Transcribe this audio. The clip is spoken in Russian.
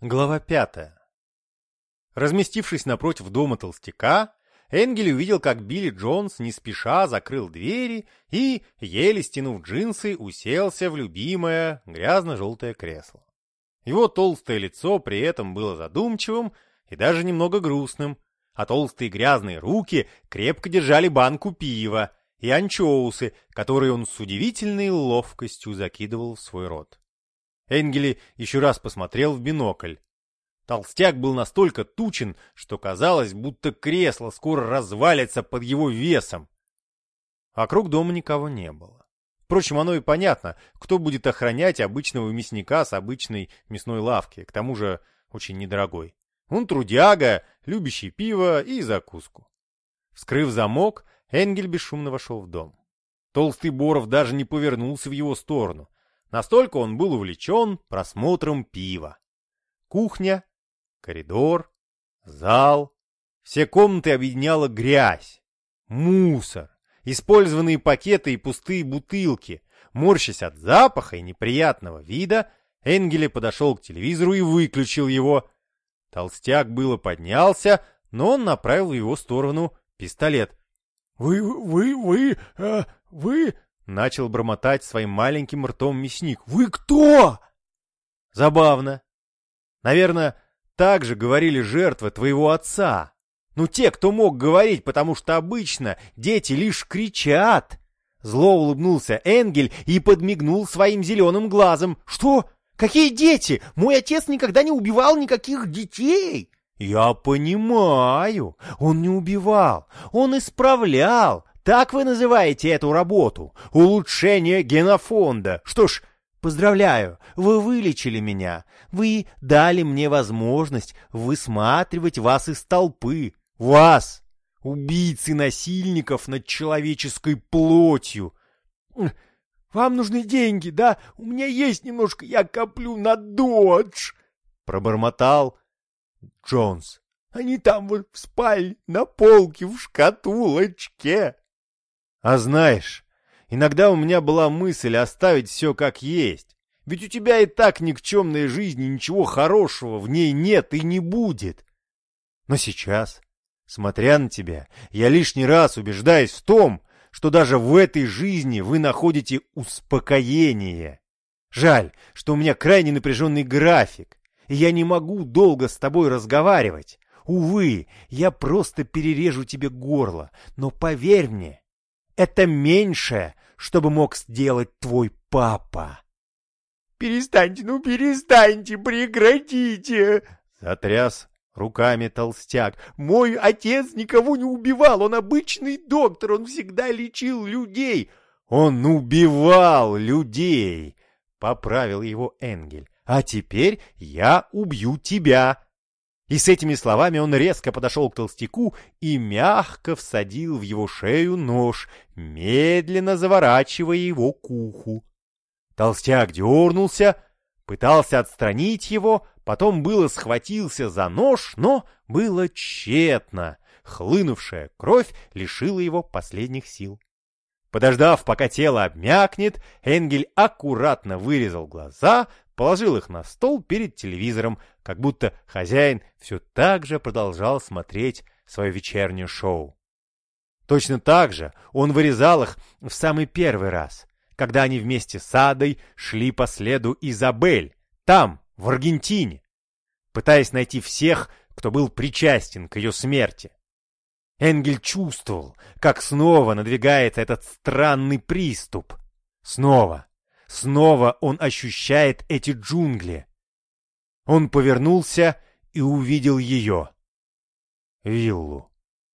Глава пятая. Разместившись напротив дома толстяка, Энгель увидел, как Билли Джонс не спеша закрыл двери и, еле стянув джинсы, уселся в любимое грязно-желтое кресло. Его толстое лицо при этом было задумчивым и даже немного грустным, а толстые грязные руки крепко держали банку пива и анчоусы, которые он с удивительной ловкостью закидывал в свой рот. Энгели еще раз посмотрел в бинокль. Толстяк был настолько тучен, что казалось, будто кресло скоро развалится под его весом. Вокруг дома никого не было. Впрочем, оно и понятно, кто будет охранять обычного мясника с обычной мясной лавки, к тому же очень недорогой. Он трудяга, любящий пиво и закуску. Вскрыв замок, Энгель бесшумно вошел в дом. Толстый Боров даже не повернулся в его сторону. Настолько он был увлечен просмотром пива. Кухня, коридор, зал. Все комнаты объединяла грязь, мусор, использованные пакеты и пустые бутылки. Морщась от запаха и неприятного вида, Энгеле подошел к телевизору и выключил его. Толстяк было поднялся, но он направил в его сторону пистолет. «Вы, вы, вы, э, вы...» Начал бормотать своим маленьким ртом мясник. «Вы кто?» Забавно. Наверное, так же говорили жертвы твоего отца. Ну, те, кто мог говорить, потому что обычно дети лишь кричат. Зло улыбнулся Энгель и подмигнул своим зеленым глазом. «Что? Какие дети? Мой отец никогда не убивал никаких детей!» «Я понимаю. Он не убивал. Он исправлял. Так вы называете эту работу? Улучшение генофонда. Что ж, поздравляю, вы вылечили меня. Вы дали мне возможность высматривать вас из толпы. Вас, убийцы насильников над человеческой плотью. Вам нужны деньги, да? У меня есть немножко, я коплю на додж. Пробормотал Джонс. Они там вот в спальне, на полке, в шкатулочке. А знаешь, иногда у меня была мысль оставить все как есть. Ведь у тебя и так никчемной жизни ничего хорошего в ней нет и не будет. Но сейчас, смотря на тебя, я лишний раз убеждаюсь в том, что даже в этой жизни вы находите успокоение. Жаль, что у меня крайне напряженный график, и я не могу долго с тобой разговаривать. Увы, я просто перережу тебе горло, но поверь мне, это меньшее, что бы мог сделать твой папа. «Перестаньте, ну перестаньте, прекратите!» Затряс руками толстяк. «Мой отец никого не убивал, он обычный доктор, он всегда лечил людей!» «Он убивал людей!» — поправил его Энгель. «А теперь я убью тебя!» И с этими словами он резко подошел к толстяку и мягко всадил в его шею нож, медленно заворачивая его к уху. Толстяк дернулся, пытался отстранить его, потом было схватился за нож, но было тщетно. Хлынувшая кровь лишила его последних сил. Подождав, пока тело обмякнет, Энгель аккуратно вырезал глаза, положил их на стол перед телевизором, как будто хозяин все так же продолжал смотреть свое вечернее шоу. Точно так же он вырезал их в самый первый раз, когда они вместе с Адой шли по следу Изабель, там, в Аргентине, пытаясь найти всех, кто был причастен к ее смерти. Энгель чувствовал, как снова надвигается этот странный приступ. Снова, Снова он ощущает эти джунгли. Он повернулся и увидел ее. Виллу.